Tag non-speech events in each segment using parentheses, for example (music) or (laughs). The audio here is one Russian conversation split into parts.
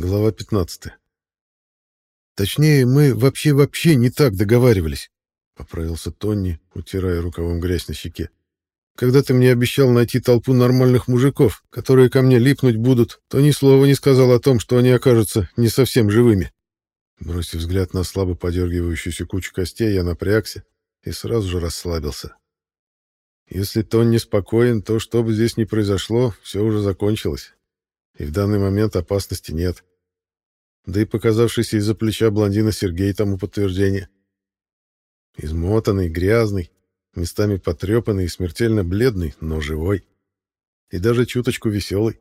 Глава 15. Точнее, мы вообще-вообще не так договаривались, поправился Тонни, утирая рукавом грязь на щеке. Когда ты мне обещал найти толпу нормальных мужиков, которые ко мне липнуть будут, то ни слова не сказал о том, что они окажутся не совсем живыми. Бросив взгляд на слабо подергивающуюся кучу костей, я напрягся и сразу же расслабился. Если Тонни спокоен, то что бы здесь ни произошло, все уже закончилось. И в данный момент опасности нет да и показавшийся из-за плеча блондина Сергей тому подтверждение. Измотанный, грязный, местами потрепанный и смертельно бледный, но живой. И даже чуточку веселый.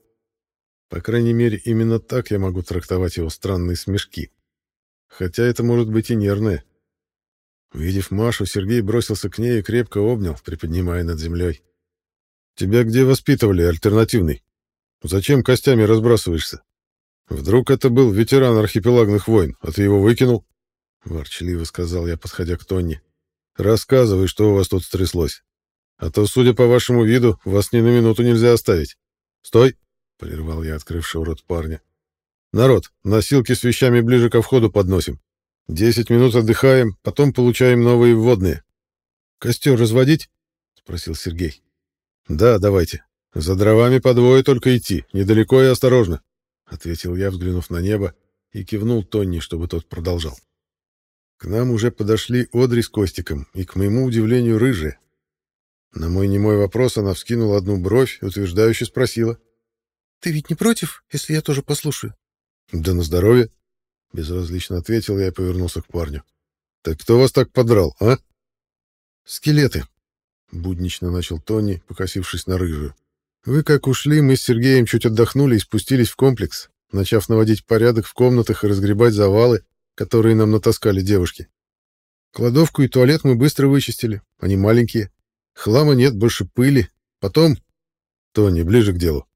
По крайней мере, именно так я могу трактовать его странные смешки. Хотя это может быть и нервное. Увидев Машу, Сергей бросился к ней и крепко обнял, приподнимая над землей. «Тебя где воспитывали, альтернативный? Зачем костями разбрасываешься?» Вдруг это был ветеран архипелагных войн, а ты его выкинул? Ворчливо сказал я, подходя к Тонни. Рассказывай, что у вас тут стряслось. А то, судя по вашему виду, вас ни на минуту нельзя оставить. Стой! Прервал я открывшего рот парня. Народ, носилки с вещами ближе ко входу подносим. Десять минут отдыхаем, потом получаем новые вводные. Костер разводить? Спросил Сергей. Да, давайте. За дровами по двое только идти, недалеко и осторожно. — ответил я, взглянув на небо, и кивнул Тонни, чтобы тот продолжал. К нам уже подошли Одри с Костиком, и, к моему удивлению, рыжие. На мой немой вопрос она вскинула одну бровь и утверждающе спросила. «Ты ведь не против, если я тоже послушаю?» «Да на здоровье», — безразлично ответил я и повернулся к парню. «Так кто вас так подрал, а?» «Скелеты», — буднично начал Тони, покосившись на рыжую. Вы как ушли, мы с Сергеем чуть отдохнули и спустились в комплекс, начав наводить порядок в комнатах и разгребать завалы, которые нам натаскали девушки. Кладовку и туалет мы быстро вычистили, они маленькие. Хлама нет, больше пыли. Потом... Тони, ближе к делу.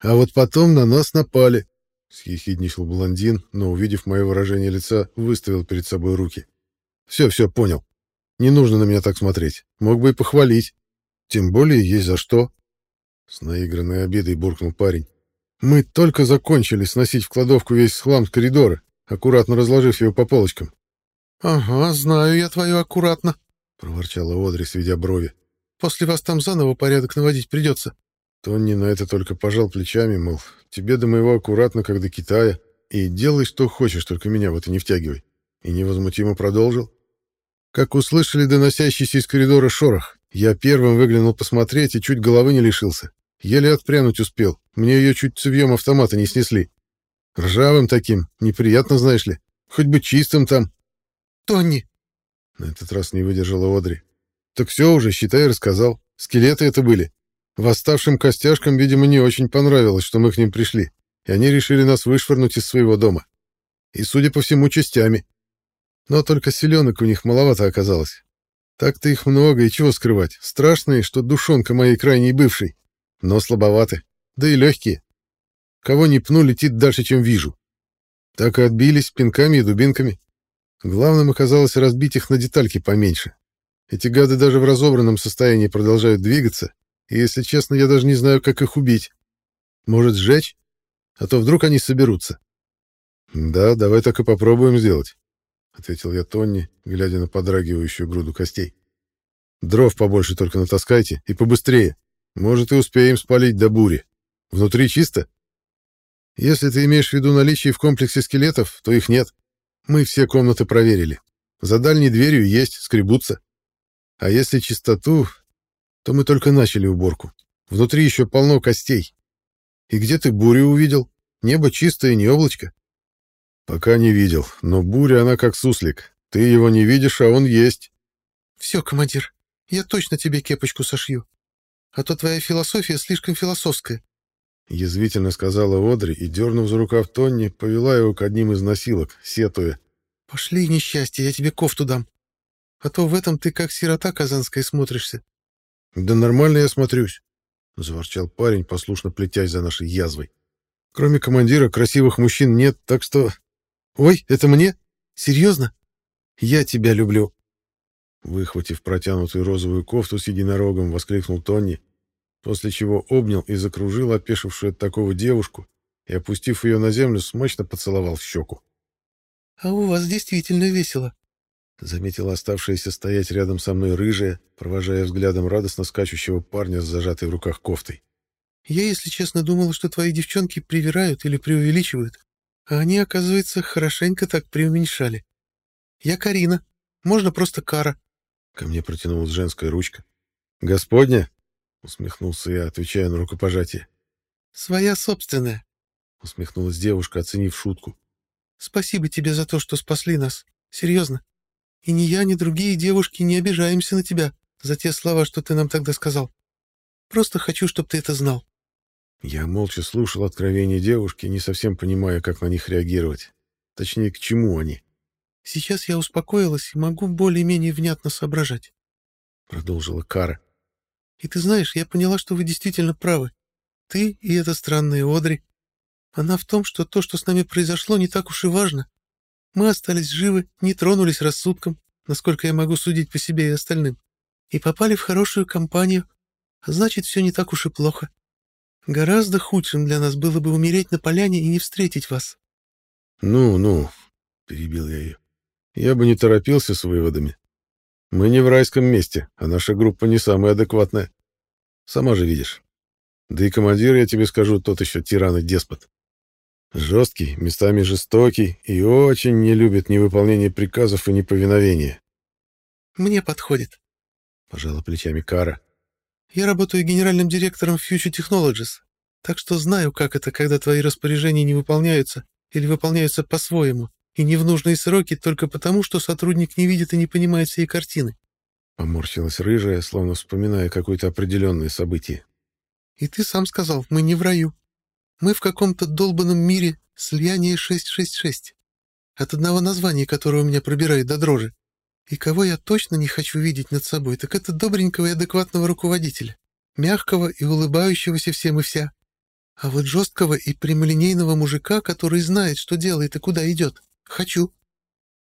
А вот потом на нас напали. Съехидничал блондин, но, увидев мое выражение лица, выставил перед собой руки. Все, все, понял. Не нужно на меня так смотреть. Мог бы и похвалить. Тем более есть за что. С наигранной обидой буркнул парень. Мы только закончили сносить в кладовку весь хлам с коридора, аккуратно разложив его по полочкам. Ага, знаю я твою аккуратно, проворчала Одри, сведя брови. После вас там заново порядок наводить придется. Тонни на это только пожал плечами, мол, тебе до моего аккуратно, как до Китая, и делай, что хочешь, только меня в это не втягивай. И невозмутимо продолжил. Как услышали доносящийся из коридора шорох, я первым выглянул посмотреть и чуть головы не лишился. Еле отпрянуть успел. Мне ее чуть цевьем автомата не снесли. Ржавым таким. Неприятно, знаешь ли. Хоть бы чистым там. Тони! На этот раз не выдержала Одри. Так все уже, считай, рассказал. Скелеты это были. Восставшим костяшкам, видимо, не очень понравилось, что мы к ним пришли, и они решили нас вышвырнуть из своего дома. И, судя по всему, частями. Но только селенок у них маловато оказалось. Так-то их много, и чего скрывать. Страшные, что душонка моей крайней бывшей но слабоваты, да и легкие. Кого не пну, летит дальше, чем вижу. Так и отбились пинками и дубинками. Главным оказалось разбить их на детальки поменьше. Эти гады даже в разобранном состоянии продолжают двигаться, и, если честно, я даже не знаю, как их убить. Может, сжечь? А то вдруг они соберутся. «Да, давай так и попробуем сделать», — ответил я Тонни, глядя на подрагивающую груду костей. «Дров побольше только натаскайте и побыстрее. Может, и успеем спалить до бури. Внутри чисто? Если ты имеешь в виду наличие в комплексе скелетов, то их нет. Мы все комнаты проверили. За дальней дверью есть, скребутся. А если чистоту, то мы только начали уборку. Внутри еще полно костей. И где ты бурю увидел? Небо чистое, не облачко. Пока не видел, но буря она как суслик. Ты его не видишь, а он есть. Все, командир, я точно тебе кепочку сошью а то твоя философия слишком философская. Язвительно сказала Одри и, дернув за рукав Тонни, повела его к одним из носилок, сетуя. «Пошли, несчастье, я тебе кофту дам. А то в этом ты как сирота казанская смотришься». «Да нормально я смотрюсь», — заворчал парень, послушно плетясь за нашей язвой. «Кроме командира красивых мужчин нет, так что...» «Ой, это мне? Серьезно? Я тебя люблю». Выхватив протянутую розовую кофту с единорогом, воскликнул Тони, после чего обнял и закружил опешившую от такого девушку, и, опустив ее на землю, смачно поцеловал в щеку. «А у вас действительно весело», — заметила оставшаяся стоять рядом со мной рыжая, провожая взглядом радостно скачущего парня с зажатой в руках кофтой. «Я, если честно, думала, что твои девчонки привирают или преувеличивают, а они, оказывается, хорошенько так преуменьшали. Я Карина, можно просто Кара». Ко мне протянулась женская ручка. «Господня?» — усмехнулся я, отвечая на рукопожатие. «Своя собственная», — усмехнулась девушка, оценив шутку. «Спасибо тебе за то, что спасли нас. Серьезно. И ни я, ни другие девушки не обижаемся на тебя за те слова, что ты нам тогда сказал. Просто хочу, чтобы ты это знал». Я молча слушал откровения девушки, не совсем понимая, как на них реагировать. Точнее, к чему они. «Сейчас я успокоилась и могу более-менее внятно соображать», — продолжила Кара. «И ты знаешь, я поняла, что вы действительно правы. Ты и эта странная Одри. Она в том, что то, что с нами произошло, не так уж и важно. Мы остались живы, не тронулись рассудком, насколько я могу судить по себе и остальным, и попали в хорошую компанию, а значит, все не так уж и плохо. Гораздо худшим для нас было бы умереть на поляне и не встретить вас. «Ну, ну», — перебил я ее, — «я бы не торопился с выводами. Мы не в райском месте, а наша группа не самая адекватная. Сама же видишь. Да и командир, я тебе скажу, тот еще тиран и деспот. Жесткий, местами жестокий и очень не любит невыполнение приказов и неповиновения. «Мне подходит», — пожала плечами Кара. «Я работаю генеральным директором Future Technologies, так что знаю, как это, когда твои распоряжения не выполняются или выполняются по-своему, и не в нужные сроки только потому, что сотрудник не видит и не понимает всей картины». Поморщилась рыжая, словно вспоминая какое-то определенное событие. И ты сам сказал, мы не в раю. Мы в каком-то долбанном мире слияние 666. От одного названия, которое у меня пробирает до дрожи. И кого я точно не хочу видеть над собой, так это добренького и адекватного руководителя. Мягкого и улыбающегося всем и вся. А вот жесткого и прямолинейного мужика, который знает, что делает и куда идет, хочу.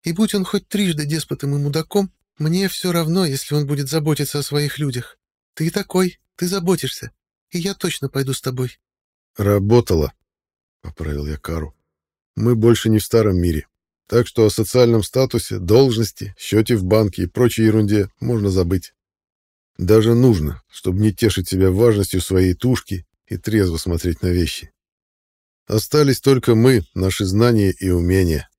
И будь он хоть трижды деспотом и мудаком, мне все равно, если он будет заботиться о своих людях. Ты такой, ты заботишься и я точно пойду с тобой». «Работала», — поправил я Кару. «Мы больше не в старом мире, так что о социальном статусе, должности, счете в банке и прочей ерунде можно забыть. Даже нужно, чтобы не тешить себя важностью своей тушки и трезво смотреть на вещи. Остались только мы, наши знания и умения».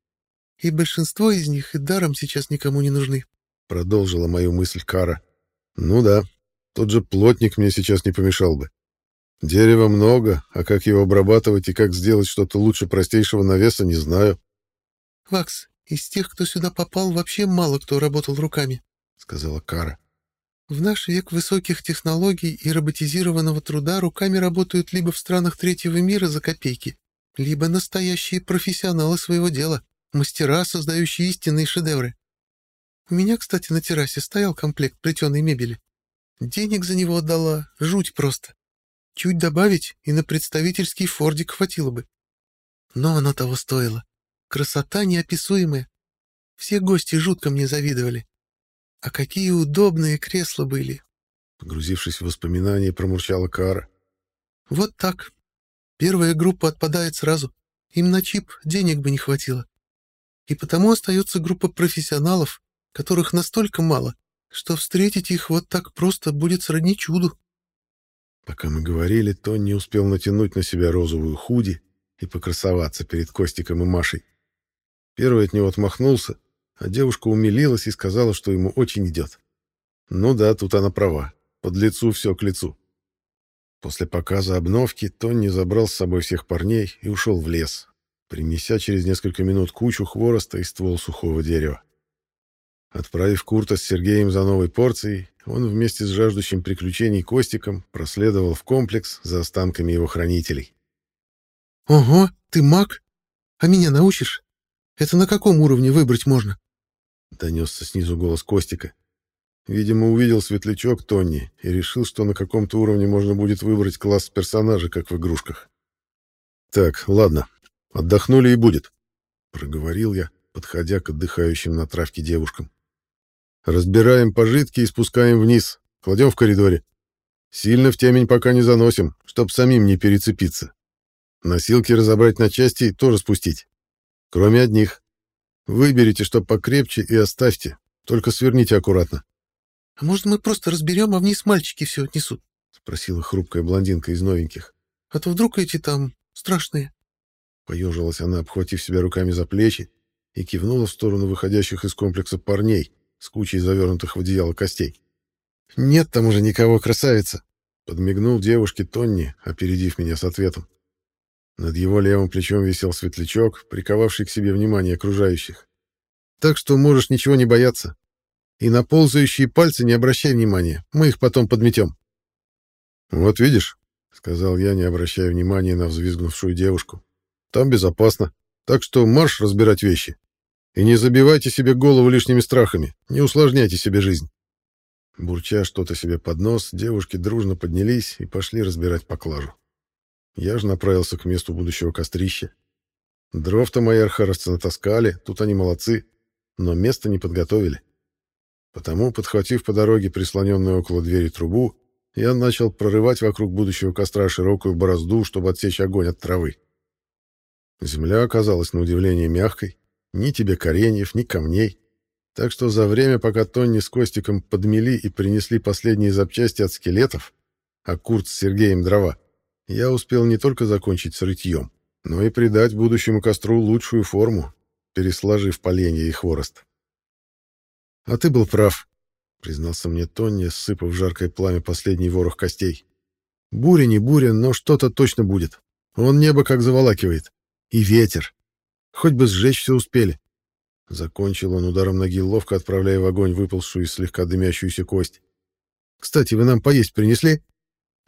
«И большинство из них и даром сейчас никому не нужны», — продолжила мою мысль Кара. «Ну да, тот же плотник мне сейчас не помешал бы. Дерева много, а как его обрабатывать и как сделать что-то лучше простейшего навеса, не знаю. — Вакс, из тех, кто сюда попал, вообще мало кто работал руками, — сказала Кара. — В наш век высоких технологий и роботизированного труда руками работают либо в странах третьего мира за копейки, либо настоящие профессионалы своего дела, мастера, создающие истинные шедевры. У меня, кстати, на террасе стоял комплект плетеной мебели. Денег за него отдала, жуть просто. Чуть добавить, и на представительский фордик хватило бы. Но оно того стоило. Красота неописуемая. Все гости жутко мне завидовали. А какие удобные кресла были. Погрузившись в воспоминания, промурчала Кара. Вот так. Первая группа отпадает сразу. Им на чип денег бы не хватило. И потому остается группа профессионалов, которых настолько мало, что встретить их вот так просто будет сродни чуду. Пока мы говорили, Тон успел натянуть на себя розовую худи и покрасоваться перед Костиком и Машей. Первый от него отмахнулся, а девушка умилилась и сказала, что ему очень идет. Ну да, тут она права. Под лицу все к лицу. После показа обновки Тонни забрал с собой всех парней и ушел в лес, принеся через несколько минут кучу хвороста и ствол сухого дерева. Отправив Курта с Сергеем за новой порцией, он вместе с жаждущим приключений Костиком проследовал в комплекс за останками его хранителей. «Ого, ты маг? А меня научишь? Это на каком уровне выбрать можно?» Донесся снизу голос Костика. Видимо, увидел светлячок Тонни и решил, что на каком-то уровне можно будет выбрать класс персонажа, как в игрушках. «Так, ладно, отдохнули и будет», — проговорил я, подходя к отдыхающим на травке девушкам. Разбираем пожитки и спускаем вниз. Кладем в коридоре. Сильно в темень пока не заносим, чтоб самим не перецепиться. Носилки разобрать на части и тоже спустить. Кроме одних. Выберите, что покрепче, и оставьте. Только сверните аккуратно. — А может, мы просто разберем, а вниз мальчики все отнесут? — спросила хрупкая блондинка из новеньких. — А то вдруг эти там страшные. Поежилась она, обхватив себя руками за плечи, и кивнула в сторону выходящих из комплекса парней с кучей завернутых в одеяло костей. «Нет там уже никого, красавица!» — подмигнул девушке Тонни, опередив меня с ответом. Над его левым плечом висел светлячок, приковавший к себе внимание окружающих. «Так что можешь ничего не бояться. И на ползающие пальцы не обращай внимания, мы их потом подметем». «Вот видишь», — сказал я, не обращая внимания на взвизгнувшую девушку. «Там безопасно, так что марш разбирать вещи. И не забивайте себе голову лишними страхами, не усложняйте себе жизнь». Бурча что-то себе под нос, девушки дружно поднялись и пошли разбирать поклажу. Я же направился к месту будущего кострища. Дров-то мои архаровцы натаскали, тут они молодцы, но место не подготовили. Потому, подхватив по дороге прислоненную около двери трубу, я начал прорывать вокруг будущего костра широкую борозду, чтобы отсечь огонь от травы. Земля оказалась на удивление мягкой, ни тебе кореньев, ни камней. Так что за время, пока Тонни с Костиком подмели и принесли последние запчасти от скелетов, а Курт с Сергеем дрова, я успел не только закончить с рытьем, но и придать будущему костру лучшую форму, пересложив поленья и хворост. «А ты был прав», — признался мне Тонни, сыпав жаркое пламя последний ворох костей. «Буря не буря, но что-то точно будет. Он небо как заволакивает. И ветер. Хоть бы сжечь все успели». Закончил он ударом ноги, ловко отправляя в огонь выползшую и слегка дымящуюся кость. «Кстати, вы нам поесть принесли?»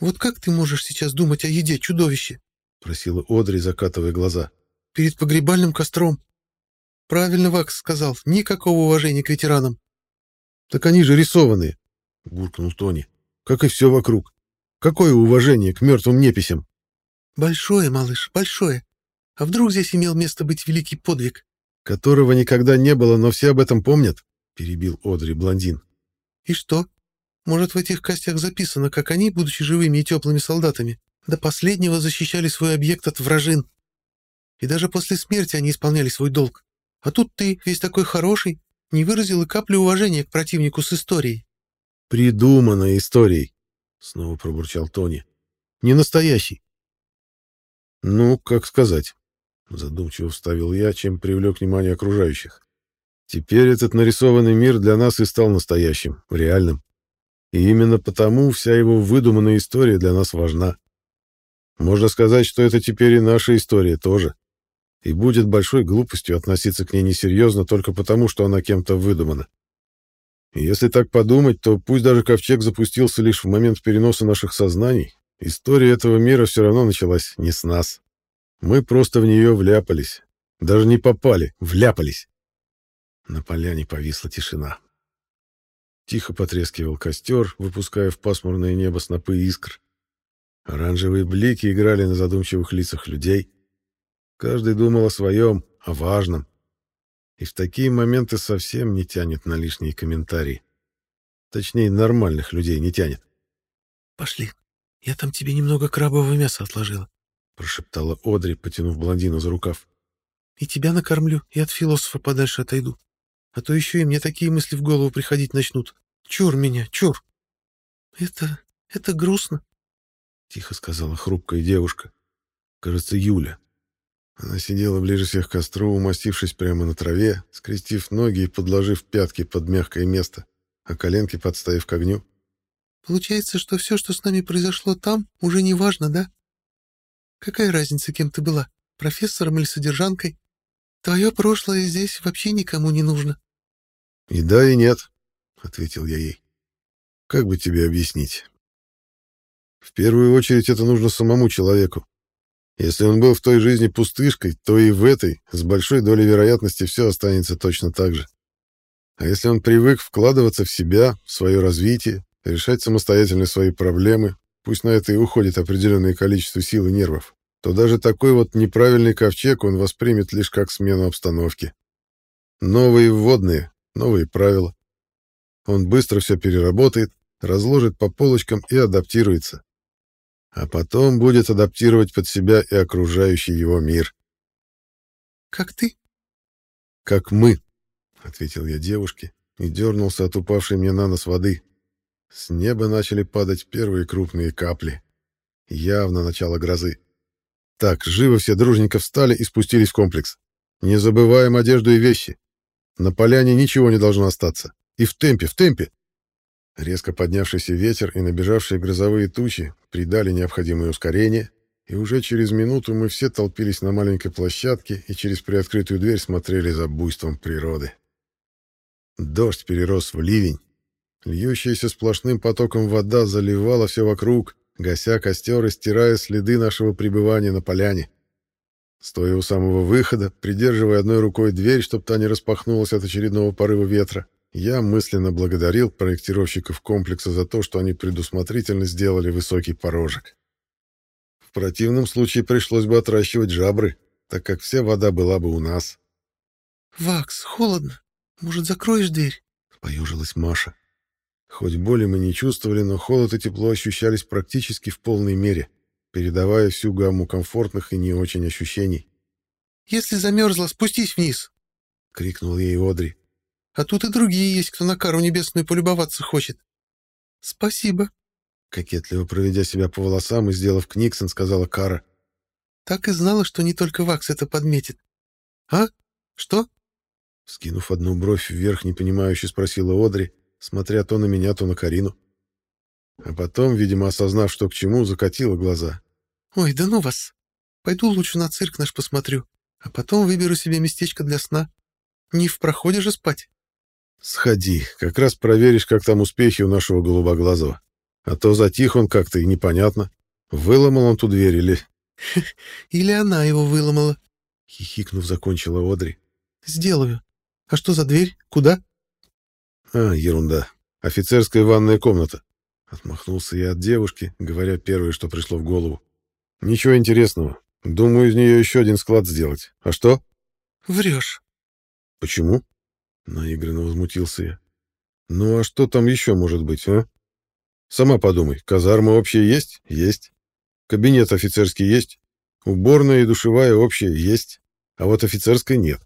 «Вот как ты можешь сейчас думать о еде, чудовище?» — просила Одри, закатывая глаза. «Перед погребальным костром. Правильно Вакс сказал, никакого уважения к ветеранам». «Так они же рисованные», — буркнул Тони. «Как и все вокруг. Какое уважение к мертвым неписям?» «Большое, малыш, большое. А вдруг здесь имел место быть великий подвиг?» «Которого никогда не было, но все об этом помнят», — перебил Одри блондин. «И что? Может, в этих костях записано, как они, будучи живыми и теплыми солдатами, до последнего защищали свой объект от вражин. И даже после смерти они исполняли свой долг. А тут ты, весь такой хороший, не выразил и капли уважения к противнику с историей. «Придуманной историей», — снова пробурчал Тони. «Не настоящий». «Ну, как сказать», — задумчиво вставил я, чем привлек внимание окружающих. «Теперь этот нарисованный мир для нас и стал настоящим, реальным. И именно потому вся его выдуманная история для нас важна. Можно сказать, что это теперь и наша история тоже. И будет большой глупостью относиться к ней несерьезно только потому, что она кем-то выдумана. И если так подумать, то пусть даже ковчег запустился лишь в момент переноса наших сознаний, история этого мира все равно началась не с нас. Мы просто в нее вляпались. Даже не попали, вляпались. На поляне повисла тишина. Тихо потрескивал костер, выпуская в пасмурное небо снопы искр. Оранжевые блики играли на задумчивых лицах людей. Каждый думал о своем, о важном. И в такие моменты совсем не тянет на лишние комментарии. Точнее, нормальных людей не тянет. «Пошли, я там тебе немного крабового мяса отложила», — прошептала Одри, потянув блондина за рукав. «И тебя накормлю, и от философа подальше отойду. А то еще и мне такие мысли в голову приходить начнут. Чур меня, чур. Это... это грустно, — тихо сказала хрупкая девушка. Кажется, Юля. Она сидела ближе всех к костру, умастившись прямо на траве, скрестив ноги и подложив пятки под мягкое место, а коленки подставив к огню. Получается, что все, что с нами произошло там, уже не важно, да? Какая разница, кем ты была, профессором или содержанкой? Твое прошлое здесь вообще никому не нужно. И да, и нет, — ответил я ей. Как бы тебе объяснить? В первую очередь это нужно самому человеку. Если он был в той жизни пустышкой, то и в этой, с большой долей вероятности, все останется точно так же. А если он привык вкладываться в себя, в свое развитие, решать самостоятельно свои проблемы, пусть на это и уходит определенное количество сил и нервов, то даже такой вот неправильный ковчег он воспримет лишь как смену обстановки. Новые вводные, новые правила. Он быстро все переработает, разложит по полочкам и адаптируется. а потом будет адаптировать под себя и окружающий его мир. «Как ты?» «Как мы», — ответил я девушке и дернулся от упавшей мне на нос воды. С неба начали падать первые крупные капли. Явно начало грозы. Так, живо все дружненько встали и спустились в комплекс. Не забываем одежду и вещи. На поляне ничего не должно остаться. И в темпе, в темпе. Резко поднявшийся ветер и набежавшие грозовые тучи придали необходимое ускорение, и уже через минуту мы все толпились на маленькой площадке и через приоткрытую дверь смотрели за буйством природы. Дождь перерос в ливень. Льющаяся сплошным потоком вода заливала все вокруг, гася костер и стирая следы нашего пребывания на поляне. Стоя у самого выхода, придерживая одной рукой дверь, чтобы та не распахнулась от очередного порыва ветра, я мысленно благодарил проектировщиков комплекса за то, что они предусмотрительно сделали высокий порожек. В противном случае пришлось бы отращивать жабры, так как вся вода была бы у нас. «Вакс, холодно. Может, закроешь дверь?» — поюжилась Маша. Хоть боли мы не чувствовали, но холод и тепло ощущались практически в полной мере, передавая всю гамму комфортных и не очень ощущений. «Если замерзла, спустись вниз!» — крикнул ей Одри. А тут и другие есть, кто на кару небесную полюбоваться хочет. — Спасибо. Кокетливо проведя себя по волосам и сделав книксон, сказала Кара. — Так и знала, что не только Вакс это подметит. — А? Что? Скинув одну бровь вверх, непонимающе спросила Одри, смотря то на меня, то на Карину. А потом, видимо, осознав, что к чему, закатила глаза. — Ой, да ну вас! Пойду лучше на цирк наш посмотрю, а потом выберу себе местечко для сна. Не в проходе же спать. Сходи, как раз проверишь, как там успехи у нашего голубоглазого. А то затих он как-то и непонятно. Выломал он ту дверь или... (laughs) Или она его выломала. Хихикнув, закончила Одри. Сделаю. А что за дверь? Куда? А, ерунда. Офицерская ванная комната. Отмахнулся я от девушки, говоря первое, что пришло в голову. Ничего интересного. Думаю, из нее еще один склад сделать. А что? Врешь. Почему? Наигранно возмутился я. Ну а что там еще может быть, а? Сама подумай, казарма общая есть? Есть. Кабинет офицерский есть? Уборная и душевая общая есть. А вот офицерской нет.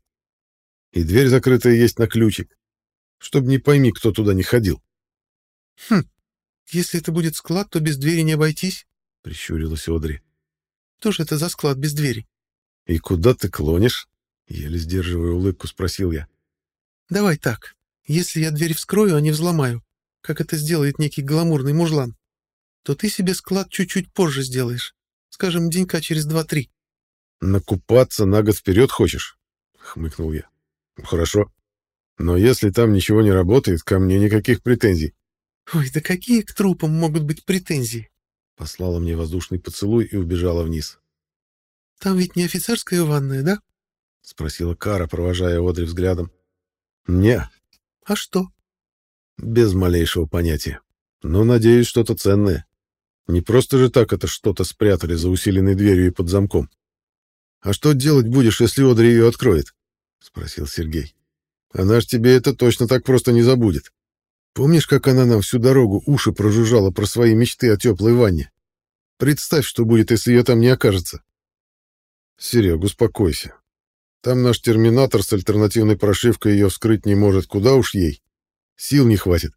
И дверь закрытая есть на ключик. Чтоб не пойми, кто туда не ходил. Хм, если это будет склад, то без двери не обойтись, — прищурилась Одри. Что же это за склад без двери? И куда ты клонишь? Еле сдерживая улыбку, спросил я. Давай так. Если я дверь вскрою, а не взломаю, как это сделает некий гламурный мужлан, то ты себе склад чуть-чуть позже сделаешь. Скажем, денька через два-три. Накупаться на год вперед хочешь? Хмыкнул я. Хорошо. Но если там ничего не работает, ко мне никаких претензий. Ой, да какие к трупам могут быть претензии? Послала мне воздушный поцелуй и убежала вниз. Там ведь не офицерская ванная, да? Спросила Кара, провожая Одри взглядом. Не. А что? Без малейшего понятия. Но, надеюсь, что-то ценное. Не просто же так это что-то спрятали за усиленной дверью и под замком. А что делать будешь, если Одри ее откроет? Спросил Сергей. Она ж тебе это точно так просто не забудет. Помнишь, как она нам всю дорогу уши прожужжала про свои мечты о теплой ванне? Представь, что будет, если ее там не окажется. Серег, успокойся. Там наш терминатор с альтернативной прошивкой ее вскрыть не может, куда уж ей. Сил не хватит.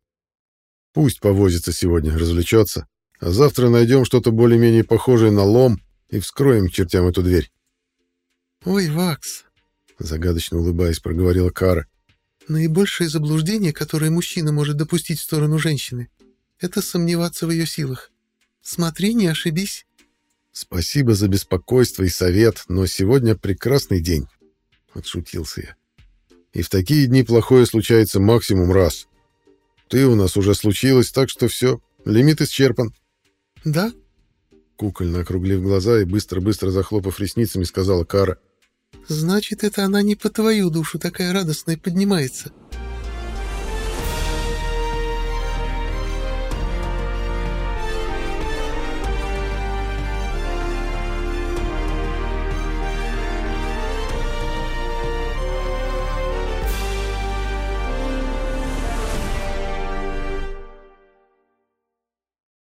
Пусть повозится сегодня, развлечется, а завтра найдем что-то более-менее похожее на лом и вскроем к чертям эту дверь. «Ой, Вакс!» — загадочно улыбаясь, проговорила Кара. «Наибольшее заблуждение, которое мужчина может допустить в сторону женщины, это сомневаться в ее силах. Смотри, не ошибись». «Спасибо за беспокойство и совет, но сегодня прекрасный день отшутился я. И в такие дни плохое случается максимум раз. Ты у нас уже случилось, так что все, лимит исчерпан. Да? Кукольно округлив глаза и быстро-быстро захлопав ресницами, сказала Кара. Значит, это она не по твою душу такая радостная поднимается.